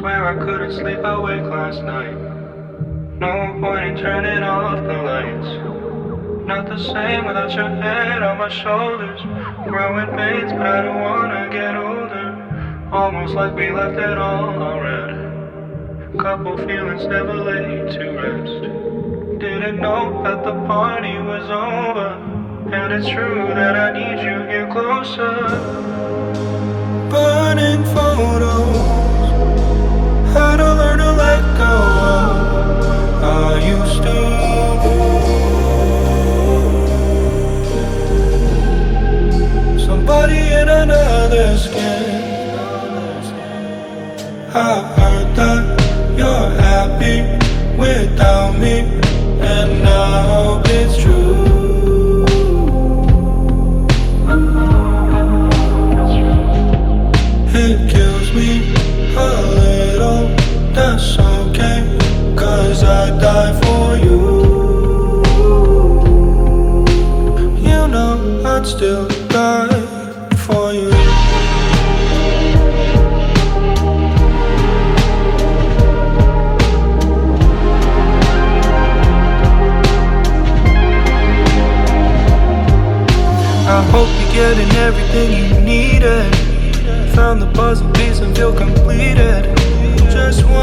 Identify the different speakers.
Speaker 1: Swear I couldn't sleep awake last night. No point in turning off the lights. Not the same without your head on my shoulders. Growing pains, but I don't wanna get older. Almost like we left it all already. Couple feelings never laid to rest. Didn't know that the party was over. And it's true that I need you here closer. I heard that you're happy without me And hope it's true. It kills me a little, that's okay Cause I die for I hope you're getting everything you needed. Found the puzzle piece and feel completed. Just one